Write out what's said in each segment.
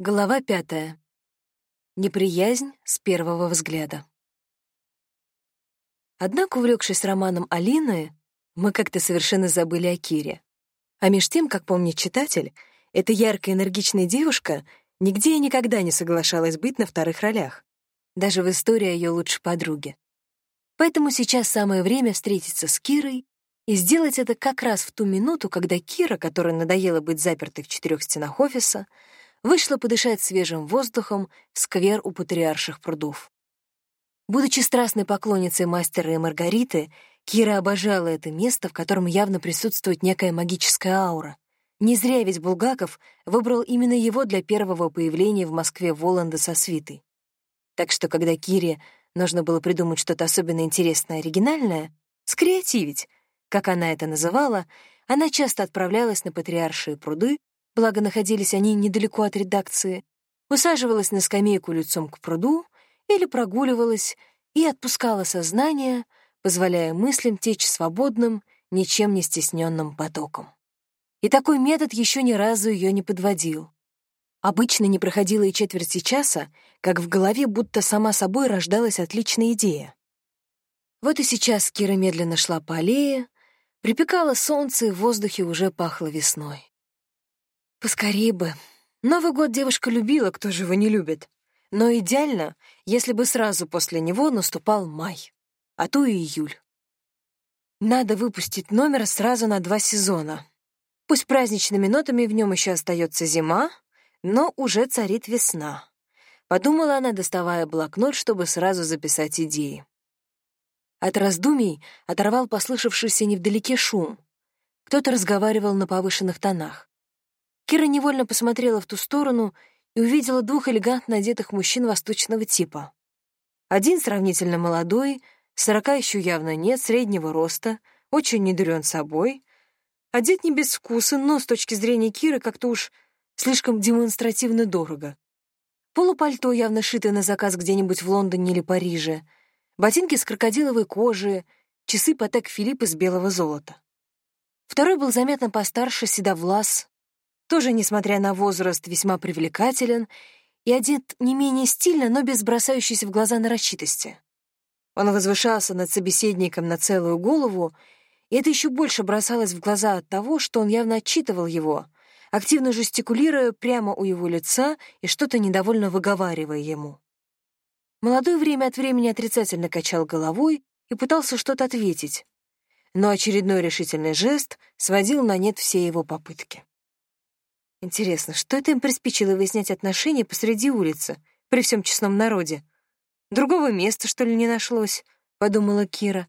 Глава пятая. Неприязнь с первого взгляда. Однако, увлекшись романом Алины, мы как-то совершенно забыли о Кире. А меж тем, как помнит читатель, эта яркая энергичная девушка нигде и никогда не соглашалась быть на вторых ролях, даже в истории ее лучшей подруги. Поэтому сейчас самое время встретиться с Кирой и сделать это как раз в ту минуту, когда Кира, которой надоело быть запертой в четырех стенах офиса, вышла подышать свежим воздухом в сквер у патриарших прудов. Будучи страстной поклонницей мастера и Маргариты, Кира обожала это место, в котором явно присутствует некая магическая аура. Не зря ведь Булгаков выбрал именно его для первого появления в Москве Воланда со свитой. Так что, когда Кире нужно было придумать что-то особенно интересное и оригинальное, скреативить, как она это называла, она часто отправлялась на патриаршие пруды, благо находились они недалеко от редакции, усаживалась на скамейку лицом к пруду или прогуливалась и отпускала сознание, позволяя мыслям течь свободным, ничем не стесненным потоком. И такой метод еще ни разу ее не подводил. Обычно не проходило и четверти часа, как в голове будто сама собой рождалась отличная идея. Вот и сейчас Кира медленно шла по аллее, Припекало солнце, и в воздухе уже пахло весной. Поскорее бы. Новый год девушка любила, кто же его не любит. Но идеально, если бы сразу после него наступал май, а то и июль. Надо выпустить номер сразу на два сезона. Пусть праздничными нотами в нем еще остается зима, но уже царит весна. Подумала она, доставая блокнот, чтобы сразу записать идеи. От раздумий оторвал послышавшийся невдалеке шум. Кто-то разговаривал на повышенных тонах. Кира невольно посмотрела в ту сторону и увидела двух элегантно одетых мужчин восточного типа. Один сравнительно молодой, сорока еще явно нет, среднего роста, очень недурен собой. Одет не без вкуса, но с точки зрения Киры как-то уж слишком демонстративно дорого. Полупальто явно шитое на заказ где-нибудь в Лондоне или Париже — ботинки с крокодиловой кожи, часы Патек Филипп из белого золота. Второй был заметно постарше, седовлас, тоже, несмотря на возраст, весьма привлекателен и одет не менее стильно, но без бросающейся в глаза нарочитости. Он возвышался над собеседником на целую голову, и это еще больше бросалось в глаза от того, что он явно отчитывал его, активно жестикулируя прямо у его лица и что-то недовольно выговаривая ему. Молодой время от времени отрицательно качал головой и пытался что-то ответить, но очередной решительный жест сводил на нет все его попытки. Интересно, что это им приспичило выяснять отношения посреди улицы, при всем честном народе? Другого места, что ли, не нашлось, — подумала Кира.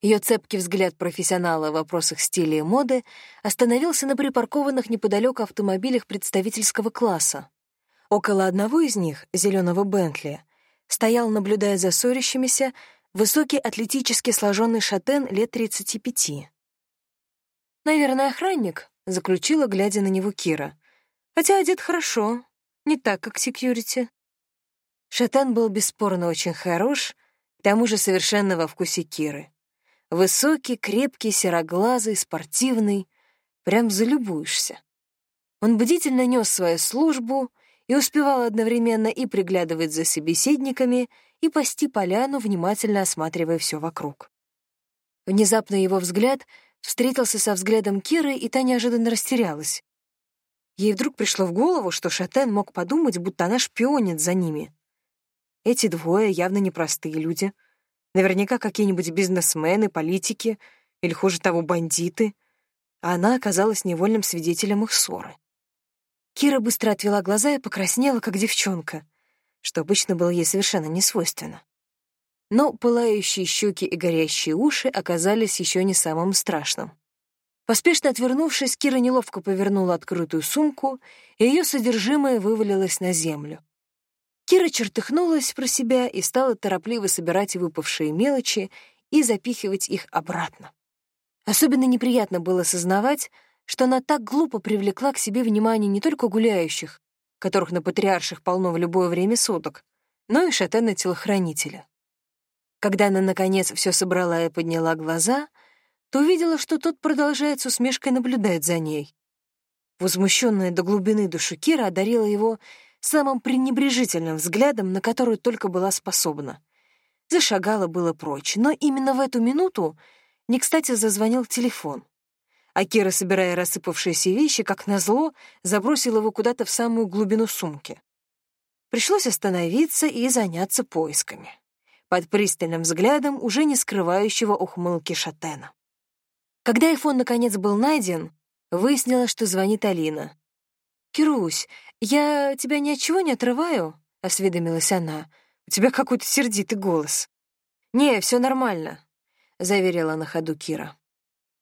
Ее цепкий взгляд профессионала в вопросах стиля и моды остановился на припаркованных неподалеку автомобилях представительского класса. Около одного из них, зеленого Бентли, стоял, наблюдая за ссорящимися, высокий атлетически сложенный шатен лет 35. «Наверное, охранник», — заключила, глядя на него Кира. «Хотя одет хорошо, не так, как секьюрити». Шатен был бесспорно очень хорош, к тому же совершенно во вкусе Киры. Высокий, крепкий, сероглазый, спортивный. Прям залюбуешься. Он бдительно нес свою службу, и успевал одновременно и приглядывать за собеседниками, и пасти поляну, внимательно осматривая все вокруг. Внезапно его взгляд встретился со взглядом Киры, и та неожиданно растерялась. Ей вдруг пришло в голову, что Шатен мог подумать, будто она шпионит за ними. Эти двое явно непростые люди. Наверняка какие-нибудь бизнесмены, политики или, хуже того, бандиты. А она оказалась невольным свидетелем их ссоры. Кира быстро отвела глаза и покраснела, как девчонка, что обычно было ей совершенно не свойственно. Но пылающие щеки и горящие уши оказались еще не самым страшным. Поспешно отвернувшись, Кира неловко повернула открытую сумку, и ее содержимое вывалилось на землю. Кира чертыхнулась про себя и стала торопливо собирать выпавшие мелочи и запихивать их обратно. Особенно неприятно было сознавать, что она так глупо привлекла к себе внимание не только гуляющих, которых на патриарших полно в любое время суток, но и шатена-телохранителя. Когда она, наконец, все собрала и подняла глаза, то увидела, что тот продолжает с усмешкой наблюдать за ней. Возмущенная до глубины души Кира одарила его самым пренебрежительным взглядом, на который только была способна. Зашагала было прочь, но именно в эту минуту не кстати зазвонил телефон. А Кира, собирая рассыпавшиеся вещи, как назло, забросила его куда-то в самую глубину сумки. Пришлось остановиться и заняться поисками. Под пристальным взглядом уже не скрывающего ухмылки Шатена. Когда айфон наконец был найден, выяснилось, что звонит Алина. «Кирусь, я тебя ни от чего не отрываю?» — осведомилась она. «У тебя какой-то сердитый голос». «Не, все нормально», — заверила на ходу Кира.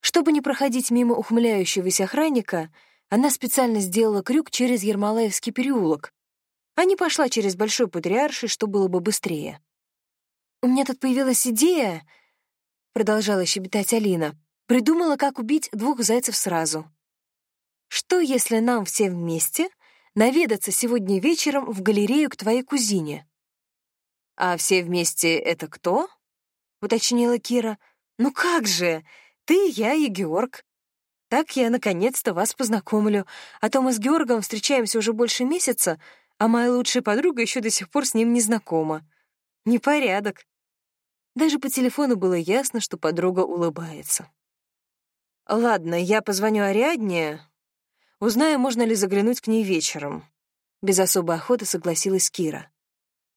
Чтобы не проходить мимо ухмыляющегося охранника, она специально сделала крюк через Ермолаевский переулок, а не пошла через Большой Патриарший, что было бы быстрее. «У меня тут появилась идея», — продолжала щебетать Алина, «придумала, как убить двух зайцев сразу. Что, если нам все вместе наведаться сегодня вечером в галерею к твоей кузине?» «А все вместе — это кто?» — уточнила Кира. «Ну как же! Ты, я и Георг. Так я наконец-то вас познакомлю, а то мы с Георгом встречаемся уже больше месяца, а моя лучшая подруга еще до сих пор с ним не знакома. Непорядок». Даже по телефону было ясно, что подруга улыбается. «Ладно, я позвоню Ариадне, Узнаю, можно ли заглянуть к ней вечером. Без особой охоты согласилась Кира.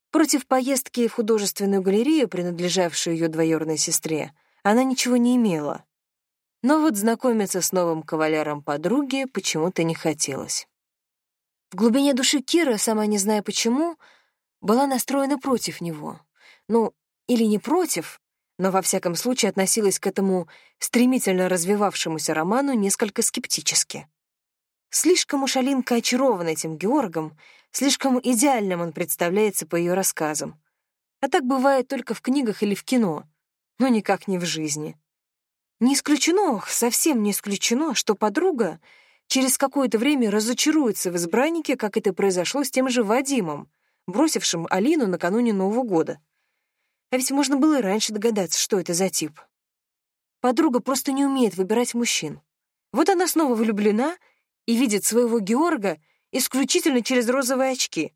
Против поездки в художественную галерею, принадлежавшую ее двоюродной сестре, она ничего не имела. Но вот знакомиться с новым кавалером подруги почему-то не хотелось. В глубине души Кира, сама не зная почему, была настроена против него. Ну, или не против, но во всяком случае относилась к этому стремительно развивавшемуся роману несколько скептически. Слишком уж Алинка очарована этим Георгом, слишком идеальным он представляется по ее рассказам. А так бывает только в книгах или в кино, но никак не в жизни. Не исключено, совсем не исключено, что подруга через какое-то время разочаруется в избраннике, как это произошло с тем же Вадимом, бросившим Алину накануне Нового года. А ведь можно было и раньше догадаться, что это за тип. Подруга просто не умеет выбирать мужчин. Вот она снова влюблена — и видит своего Георга исключительно через розовые очки,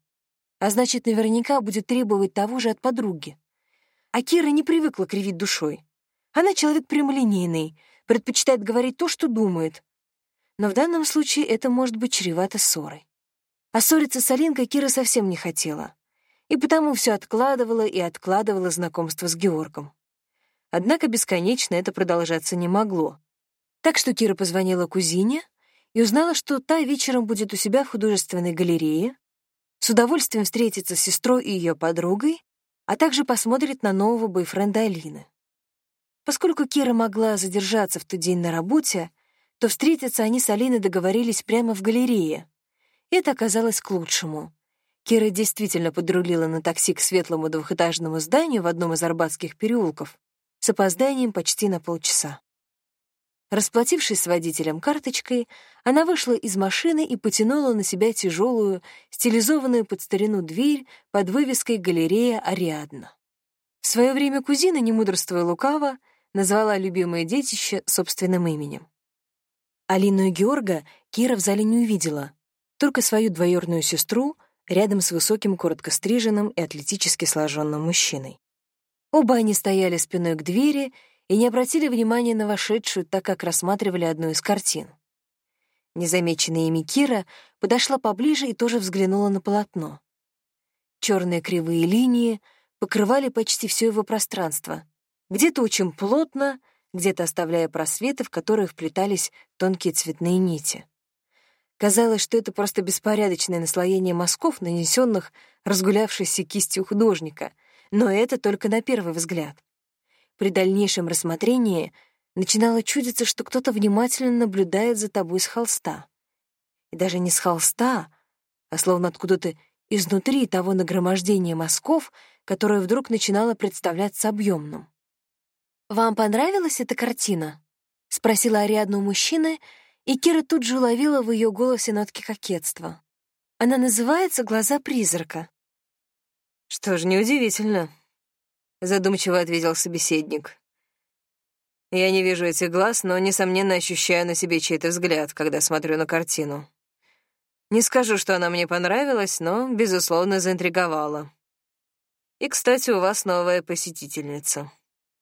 а значит, наверняка будет требовать того же от подруги. А Кира не привыкла кривить душой. Она человек прямолинейный, предпочитает говорить то, что думает. Но в данном случае это может быть чревато ссорой. А ссориться с Алинкой Кира совсем не хотела. И потому все откладывала и откладывала знакомство с Георгом. Однако бесконечно это продолжаться не могло. Так что Кира позвонила кузине, и узнала, что та вечером будет у себя в художественной галерее, с удовольствием встретится с сестрой и ее подругой, а также посмотрит на нового бойфренда Алины. Поскольку Кира могла задержаться в тот день на работе, то встретиться они с Алиной договорились прямо в галерее. Это оказалось к лучшему. Кира действительно подрулила на такси к светлому двухэтажному зданию в одном из арбатских переулков с опозданием почти на полчаса. Расплатившись с водителем карточкой, она вышла из машины и потянула на себя тяжелую, стилизованную под старину дверь под вывеской «Галерея Ариадна». В свое время кузина, не мудрствуя лукаво, назвала любимое детище собственным именем. Алину и Георга Кира в зале не увидела, только свою двоюродную сестру рядом с высоким, коротко стриженным и атлетически сложенным мужчиной. Оба они стояли спиной к двери и не обратили внимания на вошедшую, так как рассматривали одну из картин. Незамеченная ими Кира подошла поближе и тоже взглянула на полотно. Черные кривые линии покрывали почти все его пространство, где-то очень плотно, где-то оставляя просветы, в которые вплетались тонкие цветные нити. Казалось, что это просто беспорядочное наслоение мазков, нанесенных разгулявшейся кистью художника, но это только на первый взгляд. При дальнейшем рассмотрении начинало чудиться, что кто-то внимательно наблюдает за тобой с холста. И даже не с холста, а словно откуда-то изнутри того нагромождения мазков, которое вдруг начинало представляться объемным. «Вам понравилась эта картина?» — спросила Ариадна у мужчины, и Кира тут же уловила в ее голосе нотки кокетства. Она называется «Глаза призрака». «Что ж, неудивительно», — задумчиво ответил собеседник. «Я не вижу этих глаз, но, несомненно, ощущаю на себе чей-то взгляд, когда смотрю на картину. Не скажу, что она мне понравилась, но, безусловно, заинтриговала. И, кстати, у вас новая посетительница.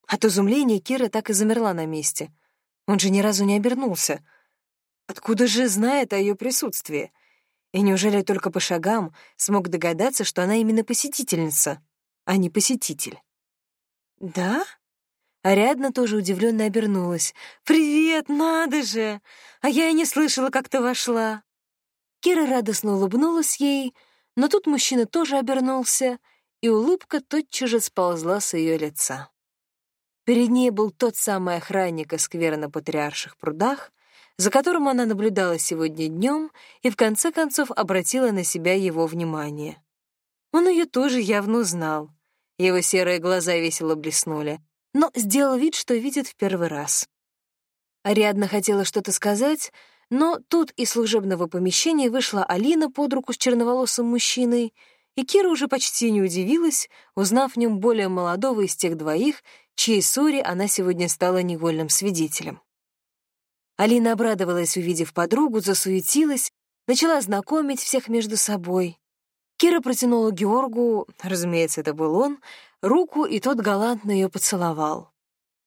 От изумления Кира так и замерла на месте. Он же ни разу не обернулся. Откуда же знает о ее присутствии? И неужели только по шагам смог догадаться, что она именно посетительница, а не посетитель? «Да?» Ариадна тоже удивленно обернулась. «Привет, надо же! А я и не слышала, как ты вошла!» Кира радостно улыбнулась ей, но тут мужчина тоже обернулся, и улыбка тотчас же сползла с ее лица. Перед ней был тот самый охранник из сквера на Патриарших прудах, за которым она наблюдала сегодня днем и в конце концов обратила на себя его внимание. Он ее тоже явно узнал. Его серые глаза весело блеснули, но сделал вид, что видит в первый раз. Ариадна хотела что-то сказать, но тут из служебного помещения вышла Алина под руку с черноволосым мужчиной, и Кира уже почти не удивилась, узнав в нем более молодого из тех двоих, чьей ссоре она сегодня стала невольным свидетелем. Алина обрадовалась, увидев подругу, засуетилась, начала знакомить всех между собой. Кира протянула Георгу, разумеется, это был он, руку, и тот галантно ее поцеловал.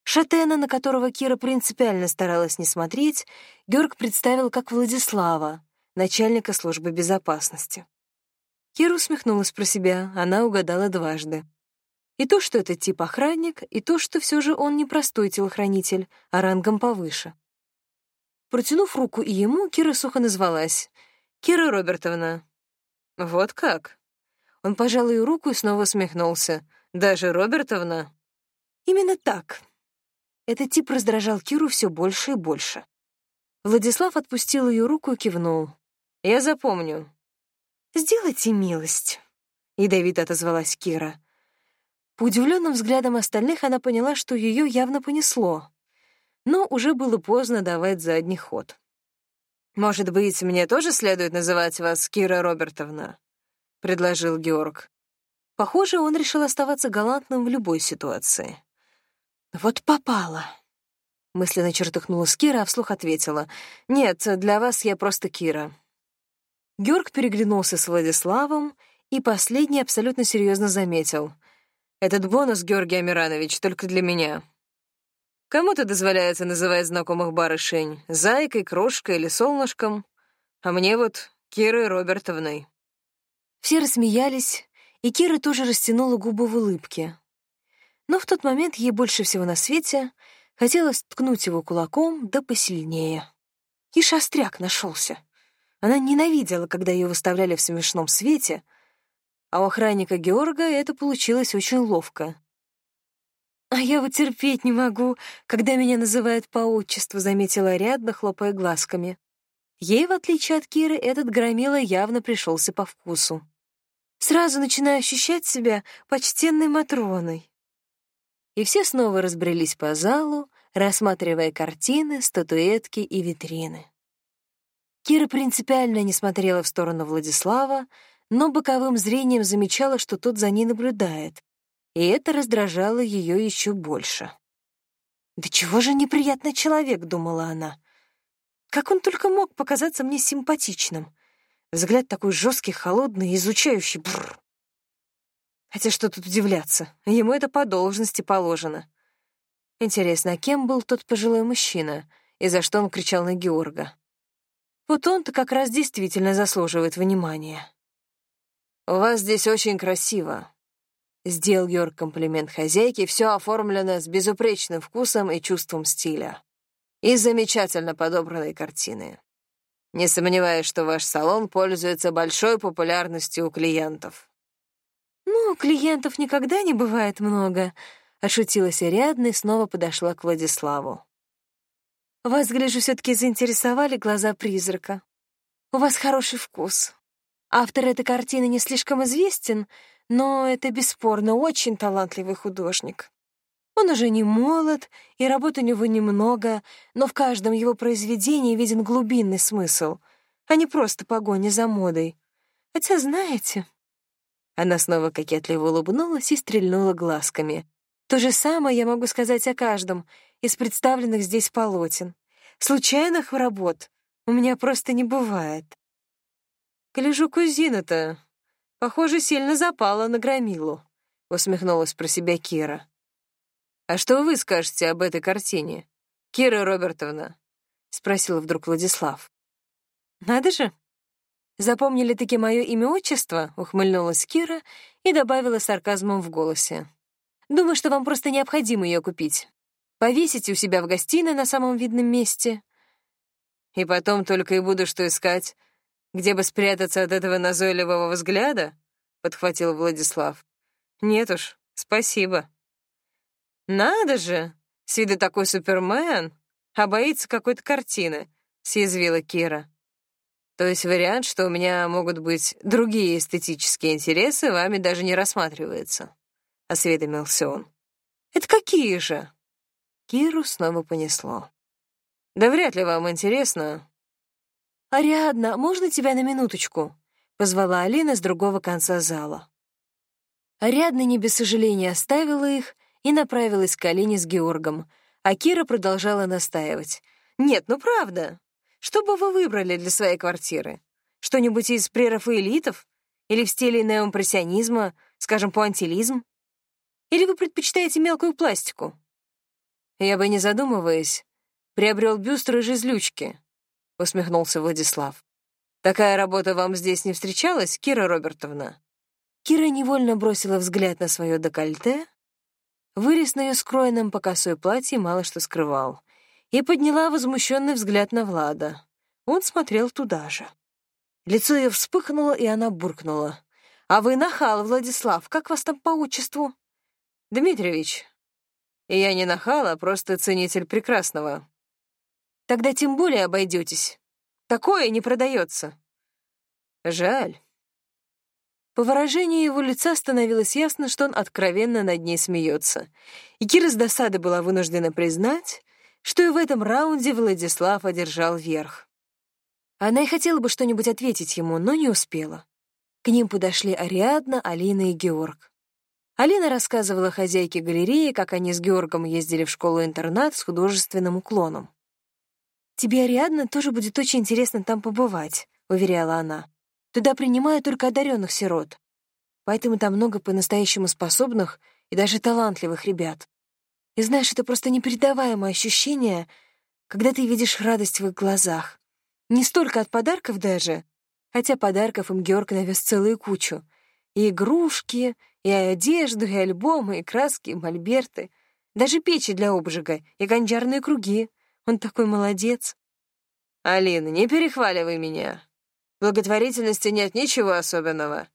Шатена, на которого Кира принципиально старалась не смотреть, Георг представил как Владислава, начальника службы безопасности. Кира усмехнулась про себя, она угадала дважды. И то, что это тип охранник, и то, что все же он не простой телохранитель, а рангом повыше. Протянув руку и ему, Кира сухо назвалась. «Кира Робертовна». «Вот как?» Он пожал ее руку и снова усмехнулся. «Даже Робертовна?» «Именно так». Этот тип раздражал Киру все больше и больше. Владислав отпустил ее руку и кивнул. «Я запомню». «Сделайте милость», — ядовито отозвалась Кира. По удивленным взглядам остальных она поняла, что ее явно понесло но уже было поздно давать задний ход. «Может быть, мне тоже следует называть вас Кира Робертовна?» — предложил Георг. Похоже, он решил оставаться галантным в любой ситуации. «Вот попало!» Мысленно чертыхнулась Кира, а вслух ответила. «Нет, для вас я просто Кира». Георг переглянулся с Владиславом, и последний абсолютно серьезно заметил. «Этот бонус, Георгий Амиранович, только для меня. Кому-то дозволяется называть знакомых барышень зайкой, крошкой или солнышком, а мне вот Кирой Робертовной. Все рассмеялись, и Кира тоже растянула губы в улыбке. Но в тот момент ей больше всего на свете хотелось ткнуть его кулаком да посильнее. И шастряк нашелся. Она ненавидела, когда ее выставляли в смешном свете, а у охранника Георга это получилось очень ловко. «А я вот терпеть не могу, когда меня называют по отчеству», — заметила Ариадна, хлопая глазками. Ей, в отличие от Киры, этот громила явно пришелся по вкусу. Сразу начинаю ощущать себя почтенной Матроной. И все снова разбрелись по залу, рассматривая картины, статуэтки и витрины. Кира принципиально не смотрела в сторону Владислава, но боковым зрением замечала, что тот за ней наблюдает, и это раздражало ее еще больше. «Да чего же неприятный человек», — думала она. «Как он только мог показаться мне симпатичным? Взгляд такой жесткий, холодный, изучающий. Бррр. Хотя что тут удивляться, ему это по должности положено. Интересно, а кем был тот пожилой мужчина, и за что он кричал на Георга? Вот он-то как раз действительно заслуживает внимания. «У вас здесь очень красиво», Сделал Георг комплимент хозяйке, все оформлено с безупречным вкусом и чувством стиля. И замечательно подобранной картины. Не сомневаюсь, что ваш салон пользуется большой популярностью у клиентов. «Ну, клиентов никогда не бывает много», — ошутилась Ариадна и снова подошла к Владиславу. «Вас, гляжу, все таки заинтересовали глаза призрака. У вас хороший вкус. Автор этой картины не слишком известен, но это бесспорно очень талантливый художник. Он уже не молод, и работ у него немного, но в каждом его произведении виден глубинный смысл, а не просто погоня за модой. Хотя, знаете... Она снова кокетливо улыбнулась и стрельнула глазками. То же самое я могу сказать о каждом из представленных здесь полотен. Случайных работ у меня просто не бывает. Гляжу, кузина-то, похоже, сильно запала на громилу», — усмехнулась про себя Кира. «А что вы скажете об этой картине, Кира Робертовна?» — спросил вдруг Владислав. «Надо же! Запомнили таки мое имя-отчество?» — ухмыльнулась Кира и добавила сарказмом в голосе. «Думаю, что вам просто необходимо ее купить. Повесите у себя в гостиной на самом видном месте». «И потом только и буду что искать, где бы спрятаться от этого назойливого взгляда?» — подхватил Владислав. «Нет уж, спасибо». «Надо же! С виду такой супермен, а боится какой-то картины», — съязвила Кира. «То есть вариант, что у меня могут быть другие эстетические интересы, вами даже не рассматривается», — осведомился он. «Это какие же?» Киру снова понесло. «Да вряд ли вам интересно». «Ариадна, можно тебя на минуточку?» — позвала Алина с другого конца зала. Ариадна не без сожаления оставила их и направилась к Алине с Георгом, а Кира продолжала настаивать. «Нет, ну правда. Что бы вы выбрали для своей квартиры? Что-нибудь из прерафаэлитов? Или в стиле неоимпрессионизма, скажем, пуантилизм? Или вы предпочитаете мелкую пластику?» «Я бы, не задумываясь, приобрел бюст рыжей злючки», — усмехнулся Владислав. «Такая работа вам здесь не встречалась, Кира Робертовна?» Кира невольно бросила взгляд на свое декольте, Вырез на ее скроенном по косой платье мало что скрывал. И подняла возмущенный взгляд на Влада. Он смотрел туда же. Лицо ее вспыхнуло, и она буркнула. «А вы нахал, Владислав, как вас там по отчеству?» «Дмитриевич». «Я не нахал, а просто ценитель прекрасного». «Тогда тем более обойдетесь. Такое не продается». «Жаль». По выражению его лица становилось ясно, что он откровенно над ней смеется. И Кира с досады была вынуждена признать, что и в этом раунде Владислав одержал верх. Она и хотела бы что-нибудь ответить ему, но не успела. К ним подошли Ариадна, Алина и Георг. Алина рассказывала хозяйке галереи, как они с Георгом ездили в школу-интернат с художественным уклоном. «Тебе, Ариадна, тоже будет очень интересно там побывать», — уверяла она. Туда принимают только одаренных сирот. Поэтому там много по-настоящему способных и даже талантливых ребят. И знаешь, это просто непередаваемое ощущение, когда ты видишь радость в их глазах. Не столько от подарков даже, хотя подарков им Георг навез целую кучу. И игрушки, и одежду, и альбомы, и краски, и мольберты, даже печи для обжига, и гончарные круги. Он такой молодец. «Алина, не перехваливай меня благотворительности нет ничего особенного.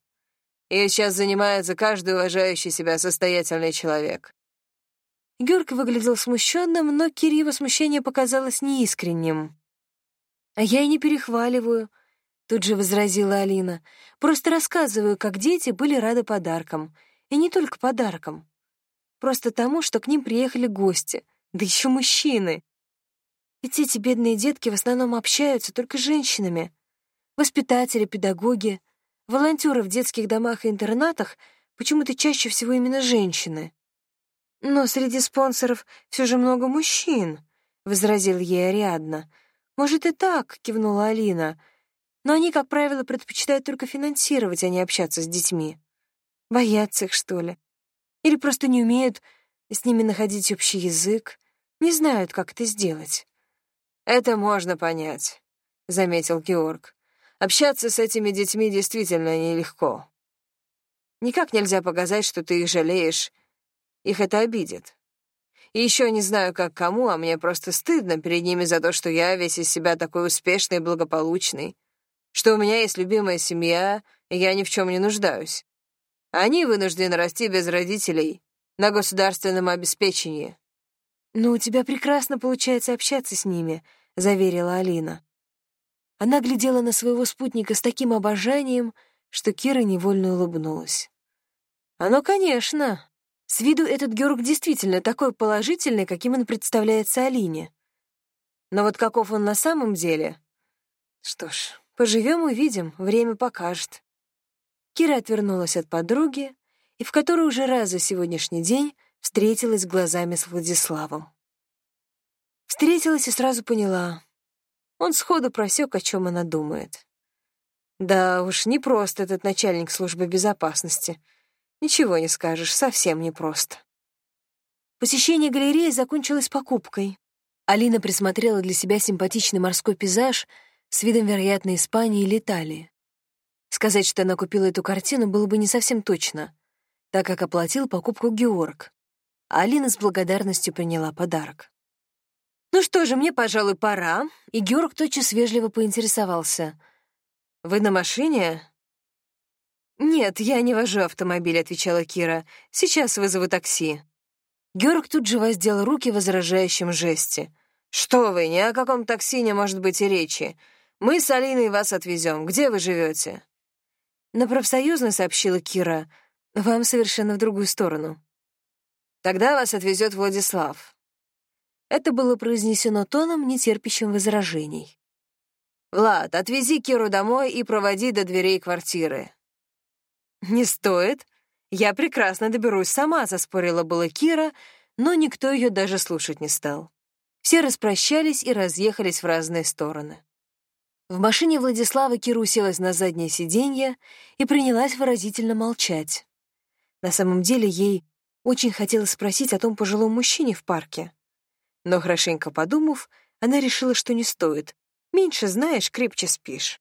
И сейчас занимается каждый уважающий себя состоятельный человек. Георг выглядел смущенным, но Кире его смущение показалось неискренним. «А я и не перехваливаю», — тут же возразила Алина. «Просто рассказываю, как дети были рады подаркам. И не только подаркам. Просто тому, что к ним приехали гости, да еще мужчины. Ведь эти бедные детки в основном общаются только с женщинами. Воспитатели, педагоги, волонтеры в детских домах и интернатах почему-то чаще всего именно женщины. «Но среди спонсоров все же много мужчин», — возразил ей Ариадна. «Может, и так», — кивнула Алина. «Но они, как правило, предпочитают только финансировать, а не общаться с детьми. Боятся их, что ли? Или просто не умеют с ними находить общий язык, не знают, как это сделать». «Это можно понять», — заметил Георг. Общаться с этими детьми действительно нелегко. Никак нельзя показать, что ты их жалеешь. Их это обидит. И еще не знаю, как кому, а мне просто стыдно перед ними за то, что я весь из себя такой успешный и благополучный, что у меня есть любимая семья, и я ни в чем не нуждаюсь. Они вынуждены расти без родителей, на государственном обеспечении. «Ну, у тебя прекрасно получается общаться с ними», — заверила Алина. Она глядела на своего спутника с таким обожанием, что Кира невольно улыбнулась. «Оно, конечно. С виду этот Георг действительно такой положительный, каким он представляется Алине. Но вот каков он на самом деле? Что ж, поживем увидим, время покажет». Кира отвернулась от подруги, и в которой уже раз за сегодняшний день встретилась глазами с Владиславом. Встретилась и сразу поняла, он сходу просек, о чем она думает. Да уж, не просто этот начальник службы безопасности. Ничего не скажешь, совсем не просто. Посещение галереи закончилось покупкой. Алина присмотрела для себя симпатичный морской пейзаж с видом, вероятно, Испании или Италии. Сказать, что она купила эту картину, было бы не совсем точно, так как оплатил покупку Георг, а Алина с благодарностью приняла подарок. «Ну что же, мне, пожалуй, пора», и Георг тотчас вежливо поинтересовался — «Вы на машине?» «Нет, я не вожу автомобиль», — отвечала Кира. «Сейчас вызову такси». Георг тут же воздел руки в возражающем жесте. «Что вы, ни о каком такси не может быть и речи. Мы с Алиной вас отвезем. Где вы живете?» «На профсоюзной», — сообщила Кира. «Вам совершенно в другую сторону». «Тогда вас отвезет Владислав». Это было произнесено тоном, нетерпящим возражений. «Влад, отвези Киру домой и проводи до дверей квартиры». «Не стоит. Я прекрасно доберусь сама», — заспорила была Кира, но никто ее даже слушать не стал. Все распрощались и разъехались в разные стороны. В машине Владислава Кира уселась на заднее сиденье и принялась выразительно молчать. На самом деле ей очень хотелось спросить о том пожилом мужчине в парке. Но, хорошенько подумав, она решила, что не стоит, Меньше знаешь, крепче спишь.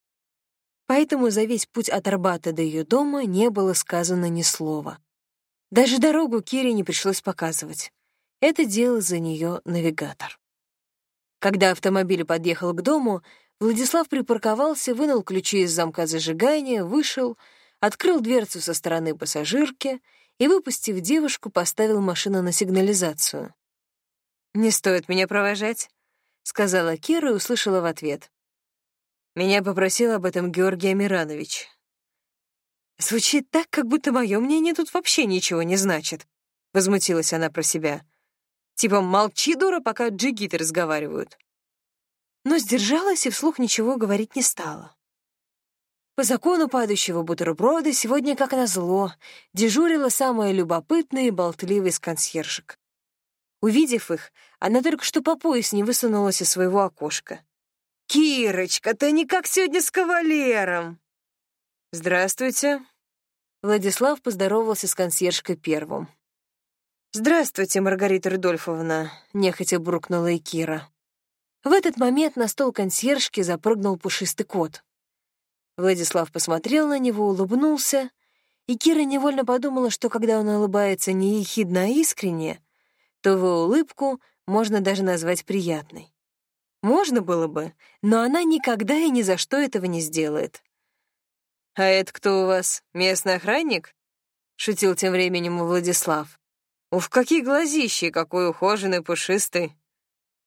Поэтому за весь путь от Арбата до ее дома не было сказано ни слова. Даже дорогу Кире не пришлось показывать. Это делал за нее навигатор. Когда автомобиль подъехал к дому, Владислав припарковался, вынул ключи из замка зажигания, вышел, открыл дверцу со стороны пассажирки и, выпустив девушку, поставил машину на сигнализацию. «Не стоит меня провожать», — сказала Кира и услышала в ответ. «Меня попросил об этом Георгий Амиранович». «Звучит так, как будто мое мнение тут вообще ничего не значит», — возмутилась она про себя. «Типа молчи, дура, пока джигиты разговаривают». Но сдержалась и вслух ничего говорить не стала. По закону падающего бутерброда сегодня, как назло, дежурила самая любопытная и болтливая из консьержек. Увидев их, она только что по пояс не высунулась из своего окошка. «Кирочка, ты никак сегодня с кавалером!» «Здравствуйте!» Владислав поздоровался с консьержкой первым. «Здравствуйте, Маргарита Рудольфовна», — нехотя буркнула и Кира. В этот момент на стол консьержки запрыгнул пушистый кот. Владислав посмотрел на него, улыбнулся, и Кира невольно подумала, что когда он улыбается не ехидно, а искренне, то его улыбку можно даже назвать приятной. Можно было бы, но она никогда и ни за что этого не сделает. «А это кто у вас, местный охранник?» — шутил тем временем Владислав. «Уф, какие глазищи, какой ухоженный, пушистый.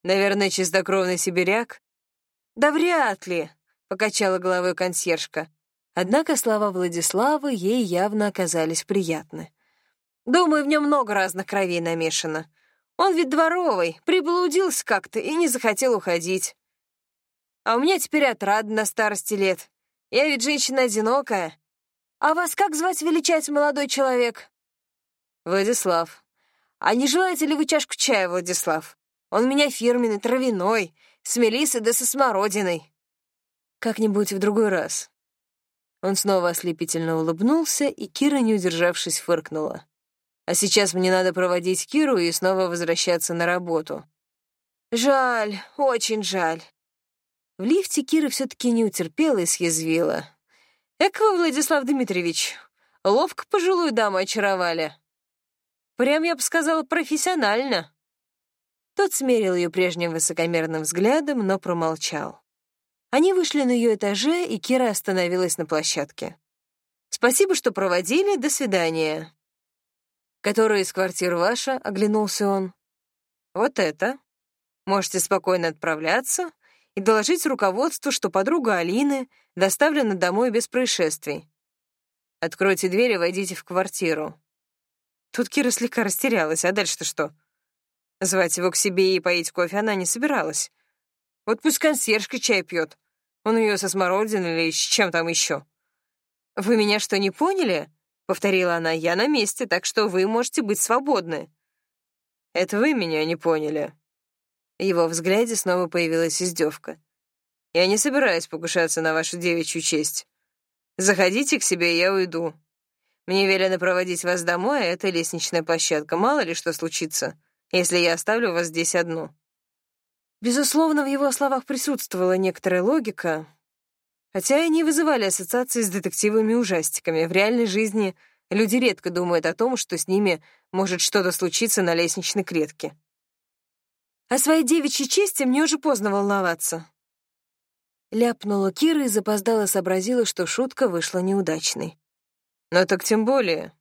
Наверное, чистокровный сибиряк?» «Да вряд ли», — покачала головой консьержка. Однако слова Владислава ей явно оказались приятны. «Думаю, в нем много разных кровей намешано. Он ведь дворовый, приблудился как-то и не захотел уходить. А у меня теперь отрада на старости лет. Я ведь женщина одинокая. А вас как звать величать, молодой человек? Владислав. А не желаете ли вы чашку чая, Владислав? Он у меня фирменный, травяной, с мелиссой да со смородиной. Как-нибудь в другой раз. Он снова ослепительно улыбнулся, и Кира, не удержавшись, фыркнула. А сейчас мне надо проводить Киру и снова возвращаться на работу. Жаль, очень жаль. В лифте Кира все-таки не утерпела и съязвила. «Эк вы, Владислав Дмитриевич, ловко пожилую даму очаровали. Прям, я бы сказала, профессионально». Тот смерил ее прежним высокомерным взглядом, но промолчал. Они вышли на ее этаже, и Кира остановилась на площадке. «Спасибо, что проводили. До свидания». «Которая из квартир ваша?» — оглянулся он. «Вот это. Можете спокойно отправляться и доложить руководству, что подруга Алины доставлена домой без происшествий. Откройте дверь и войдите в квартиру». Тут Кира слегка растерялась, а дальше-то что? Звать его к себе и поить кофе она не собиралась. Вот пусть консьержка чай пьет. Он ее со смородиной или с чем там еще. «Вы меня что, не поняли?» — повторила она, — «я на месте, так что вы можете быть свободны». «Это вы меня не поняли». В его взгляде снова появилась издевка. «Я не собираюсь покушаться на вашу девичью честь. Заходите к себе, я уйду. Мне велено проводить вас домой, а это лестничная площадка. Мало ли что случится, если я оставлю вас здесь одну». Безусловно, в его словах присутствовала некоторая логика, хотя и не вызывали ассоциации с детективами и ужастиками. В реальной жизни люди редко думают о том, что с ними может что-то случиться на лестничной клетке. О своей девичьей чести мне уже поздно волноваться. Ляпнула Кира и запоздала сообразила, что шутка вышла неудачной. «Ну так тем более».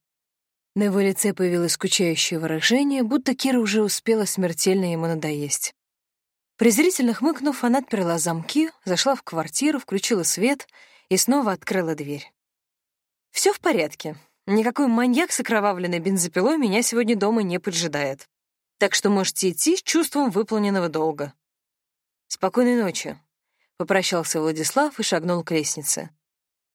На его лице появилось скучающее выражение, будто Кира уже успела смертельно ему надоесть. Презрительно хмыкнув, она отперла замки, зашла в квартиру, включила свет и снова открыла дверь. Все в порядке. Никакой маньяк с окровавленной бензопилой меня сегодня дома не поджидает. Так что можете идти с чувством выполненного долга. Спокойной ночи. Попрощался Владислав и шагнул к лестнице.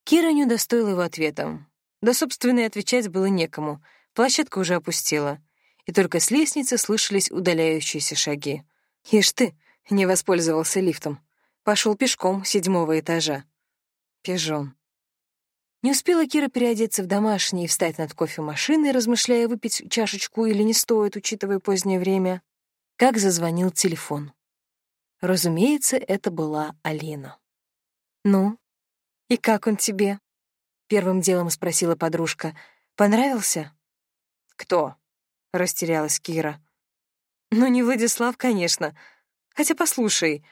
Кира не удостоила его ответом. Да, собственно, и отвечать было некому. Площадка уже опустела. И только с лестницы слышались удаляющиеся шаги. Ишь ты, не воспользовался лифтом. Пошел пешком седьмого этажа. Пижон. Не успела Кира переодеться в домашний и встать над кофемашиной, размышляя, выпить чашечку или не стоит, учитывая позднее время, как зазвонил телефон. Разумеется, это была Алина. «Ну, и как он тебе?» — первым делом спросила подружка. «Понравился?» «Кто?» — растерялась Кира. «Ну, не Владислав, конечно. Хотя послушай,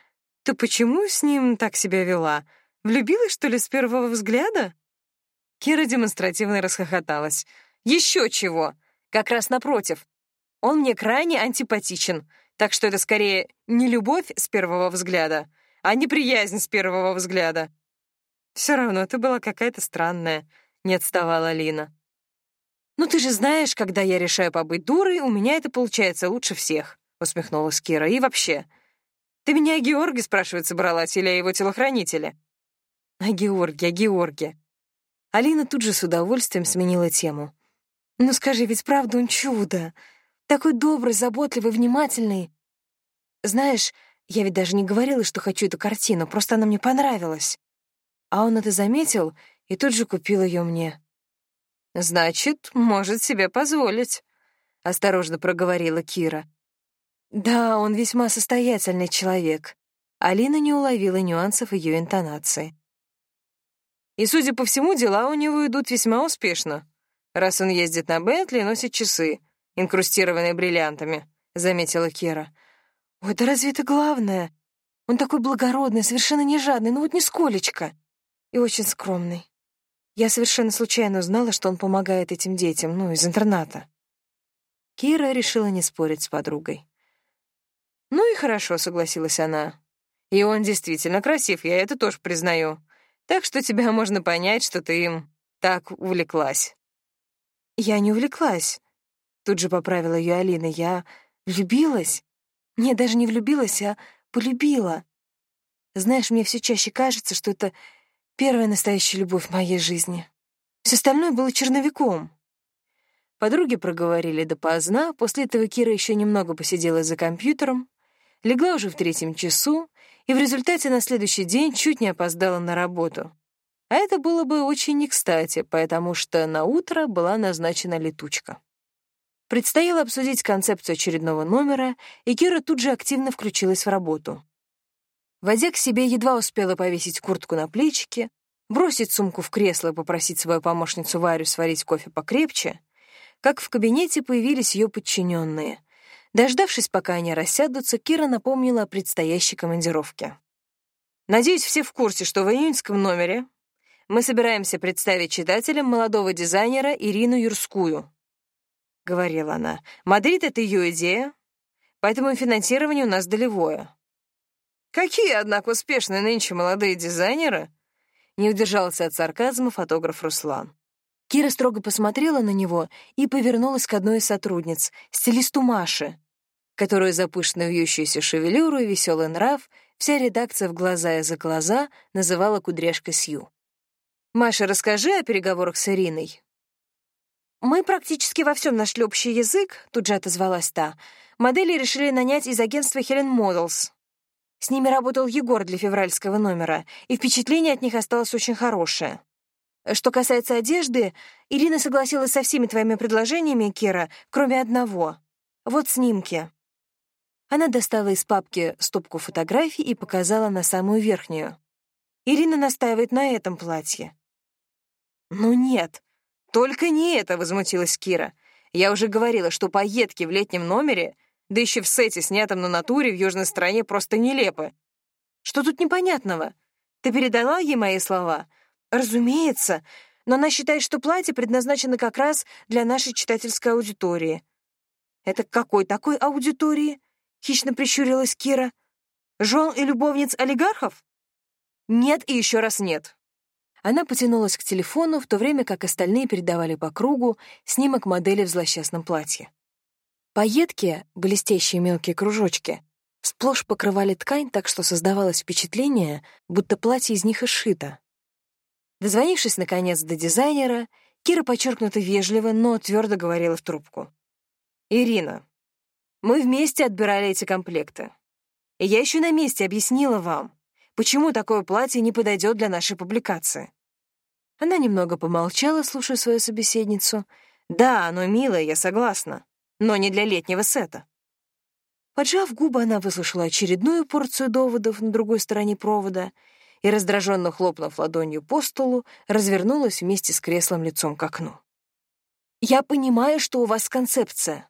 ты почему с ним так себя вела? Влюбилась, что ли, с первого взгляда?» Кира демонстративно расхохоталась. «Еще чего! Как раз напротив. Он мне крайне антипатичен, так что это скорее не любовь с первого взгляда, а неприязнь с первого взгляда». «Все равно ты была какая-то странная», — не отставала Лина. «Ну ты же знаешь, когда я решаю побыть дурой, у меня это получается лучше всех», — усмехнулась Кира. «И вообще, ты меня о Георге спрашивать собралась или о его телохранителе?» «О Георге, о Георге». Алина тут же с удовольствием сменила тему. «Ну скажи, ведь правда он чудо. Такой добрый, заботливый, внимательный. Знаешь, я ведь даже не говорила, что хочу эту картину, просто она мне понравилась. А он это заметил и тут же купил ее мне». «Значит, может себе позволить», — осторожно проговорила Кира. Да, он весьма состоятельный человек. Алина не уловила нюансов ее интонации. И, судя по всему, дела у него идут весьма успешно, раз он ездит на Бентли и носит часы, инкрустированные бриллиантами, — заметила Кира. «Ой, да разве это главное? Он такой благородный, совершенно не жадный, ну вот нисколечко. И очень скромный. Я совершенно случайно узнала, что он помогает этим детям, ну, из интерната». Кира решила не спорить с подругой. «Ну и хорошо», — согласилась она. «И он действительно красив, я это тоже признаю. Так что тебя можно понять, что ты им так увлеклась». «Я не увлеклась», — тут же поправила ее Алина. «Я влюбилась. Не, даже не влюбилась, а полюбила. Знаешь, мне все чаще кажется, что это первая настоящая любовь в моей жизни. Все остальное было черновиком». Подруги проговорили допоздна, после этого Кира еще немного посидела за компьютером, легла уже в третьем часу и в результате на следующий день чуть не опоздала на работу. А это было бы очень не кстати, потому что на утро была назначена летучка. Предстояло обсудить концепцию очередного номера, и Кира тут же активно включилась в работу. Войдя к себе, едва успела повесить куртку на плечики, бросить сумку в кресло и попросить свою помощницу Варю сварить кофе покрепче, как в кабинете появились ее подчиненные, Дождавшись, пока они рассядутся, Кира напомнила о предстоящей командировке. «Надеюсь, все в курсе, что в июньском номере мы собираемся представить читателям молодого дизайнера Ирину Юрскую», — говорила она. «Мадрид — это ее идея, поэтому финансирование у нас долевое». «Какие, однако, успешные нынче молодые дизайнеры?» Не удержался от сарказма фотограф Руслан. Кира строго посмотрела на него и повернулась к одной из сотрудниц, стилисту Маше, которую за пышную вьющуюся шевелюру и веселый нрав вся редакция в глаза и за глаза называла кудряшкой Сью. «Маша, расскажи о переговорах с Ириной». «Мы практически во всем нашли общий язык», — тут же отозвалась та. «Модели решили нанять из агентства Helen Models. С ними работал Егор для февральского номера, и впечатление от них осталось очень хорошее. Что касается одежды, Ирина согласилась со всеми твоими предложениями, Кира, кроме одного. Вот снимки. Она достала из папки стопку фотографий и показала на самую верхнюю. Ирина настаивает на этом платье. «Ну нет, только не это», — возмутилась Кира. «Я уже говорила, что поедки в летнем номере, да еще в сете, снятом на натуре в южной стране, просто нелепы. Что тут непонятного? Ты передала ей мои слова? Разумеется, но она считает, что платье предназначено как раз для нашей читательской аудитории. Это какой такой аудитории? Хищно прищурилась Кира. Жен и любовниц олигархов? Нет и еще раз нет. Она потянулась к телефону, в то время как остальные передавали по кругу снимок модели в злосчастном платье. Пайетки, блестящие мелкие кружочки, сплошь покрывали ткань так, что создавалось впечатление, будто платье из них и сшито. Дозвонившись, наконец, до дизайнера, Кира подчеркнуто вежливо, но твердо говорила в трубку. «Ирина, мы вместе отбирали эти комплекты. И я еще на месте объяснила вам, почему такое платье не подойдет для нашей публикации. Она немного помолчала, слушая свою собеседницу. «Да, оно милое, я согласна, но не для летнего сета». Поджав губы, она выслушала очередную порцию доводов на другой стороне провода и, раздраженно хлопнув ладонью по столу, развернулась вместе с креслом лицом к окну. «Я понимаю, что у вас концепция,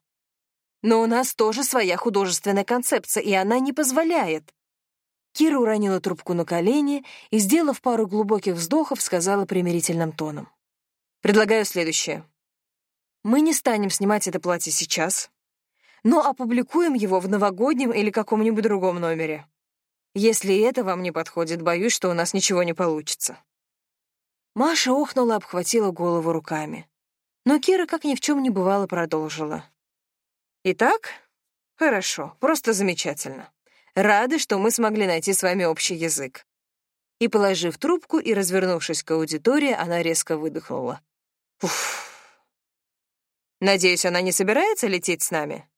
но у нас тоже своя художественная концепция, и она не позволяет. Кира уронила трубку на колени и, сделав пару глубоких вздохов, сказала примирительным тоном. «Предлагаю следующее. Мы не станем снимать это платье сейчас, но опубликуем его в новогоднем или каком-нибудь другом номере. Если это вам не подходит, боюсь, что у нас ничего не получится». Маша охнула, обхватила голову руками. Но Кира, как ни в чем не бывало, продолжила. «Итак, хорошо, просто замечательно. Рады, что мы смогли найти с вами общий язык». И, положив трубку и развернувшись к аудитории, она резко выдохнула. «Уф. Надеюсь, она не собирается лететь с нами?»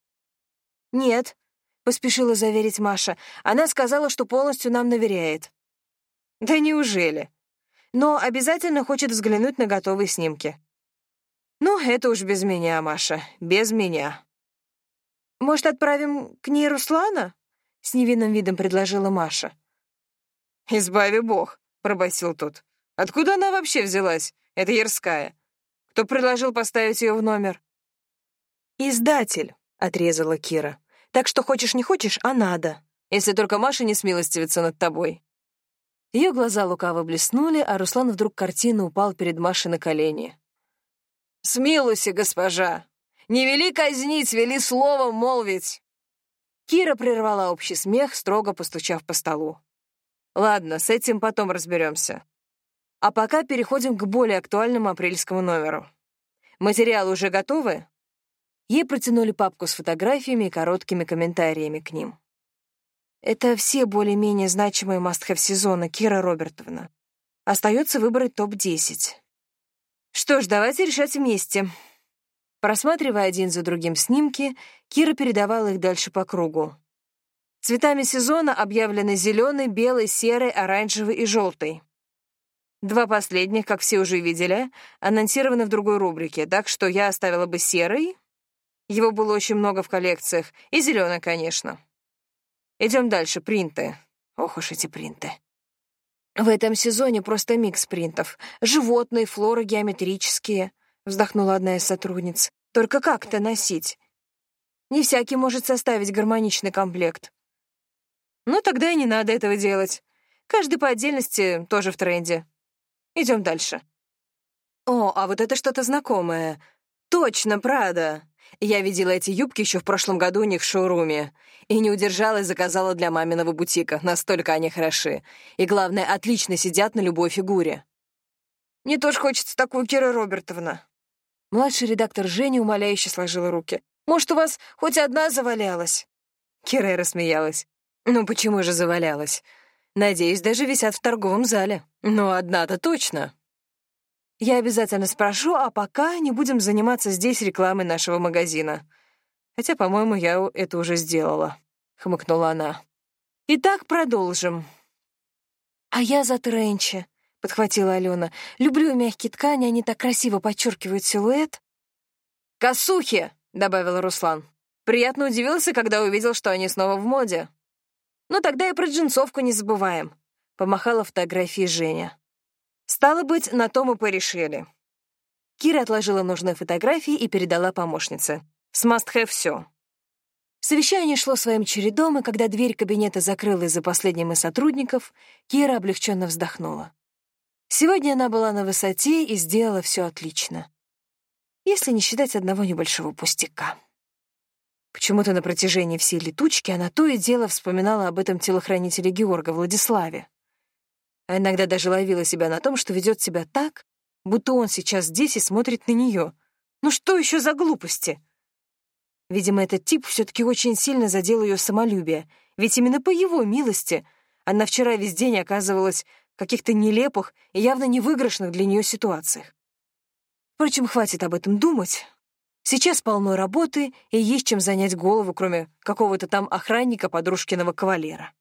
«Нет», — поспешила заверить Маша. «Она сказала, что полностью нам доверяет». «Да неужели?» «Но обязательно хочет взглянуть на готовые снимки». «Ну, это уж без меня, Маша, без меня». «Может, отправим к ней Руслана?» — с невинным видом предложила Маша. «Избави бог», — пробасил тот. «Откуда она вообще взялась? Это Ярская. Кто предложил поставить ее в номер?» «Издатель», — отрезала Кира. «Так что хочешь не хочешь, а надо. Если только Маша не смилостивится над тобой». Ее глаза лукаво блеснули, а Руслан вдруг картину упал перед Машей на колени. «Смилуйся, госпожа! Не вели казнить, вели словом молвить!» Кира прервала общий смех, строго постучав по столу. «Ладно, с этим потом разберемся. А пока переходим к более актуальному апрельскому номеру. Материалы уже готовы?» Ей протянули папку с фотографиями и короткими комментариями к ним. «Это все более-менее значимые мастхэв сезона, Кира Робертовна. Остается выбрать топ-10. Что ж, давайте решать вместе», Просматривая один за другим снимки, Кира передавала их дальше по кругу. Цветами сезона объявлены зеленый, белый, серый, оранжевый и желтый. Два последних, как все уже видели, анонсированы в другой рубрике, так что я оставила бы серый, его было очень много в коллекциях, и зеленый, конечно. Идем дальше, принты. Ох уж эти принты. В этом сезоне просто микс принтов. Животные, флора геометрические вздохнула одна из сотрудниц. Только как это носить? Не всякий может составить гармоничный комплект. Ну, тогда и не надо этого делать. Каждый по отдельности тоже в тренде. Идем дальше. О, а вот это что-то знакомое. Точно, Прада. Я видела эти юбки еще в прошлом году у них в шоуруме. И не удержалась, заказала для маминого бутика. Настолько они хороши. И, главное, отлично сидят на любой фигуре. Мне тоже хочется такую, Кира Робертовна. Младший редактор Женя умоляюще сложила руки. «Может, у вас хоть одна завалялась?» Кира рассмеялась. «Ну почему же завалялась? Надеюсь, даже висят в торговом зале. Но одна-то точно». «Я обязательно спрошу, а пока не будем заниматься здесь рекламой нашего магазина. Хотя, по-моему, я это уже сделала», — хмыкнула она. «Итак, продолжим». «А я за Тренча», —— подхватила Алена. «Люблю мягкие ткани, они так красиво подчеркивают силуэт». «Косухи!» — добавил Руслан. «Приятно удивился, когда увидел, что они снова в моде». «Ну тогда и про джинсовку не забываем», — помахала фотографии Женя. «Стало быть, на то мы порешили». Кира отложила нужные фотографии и передала помощнице. «С must-have все». Совещание шло своим чередом, и когда дверь кабинета закрылась за последним из сотрудников, Кира облегченно вздохнула. Сегодня она была на высоте и сделала все отлично. Если не считать одного небольшого пустяка. Почему-то на протяжении всей летучки она то и дело вспоминала об этом телохранителе Георга Владиславе. А иногда даже ловила себя на том, что ведет себя так, будто он сейчас здесь и смотрит на нее. Ну что еще за глупости? Видимо, этот тип все-таки очень сильно задел ее самолюбие, ведь именно по его милости она вчера весь день оказывалась каких-то нелепых и явно невыигрышных для нее ситуациях. Впрочем, хватит об этом думать. Сейчас полно работы, и есть чем занять голову, кроме какого-то там охранника подружкиного кавалера.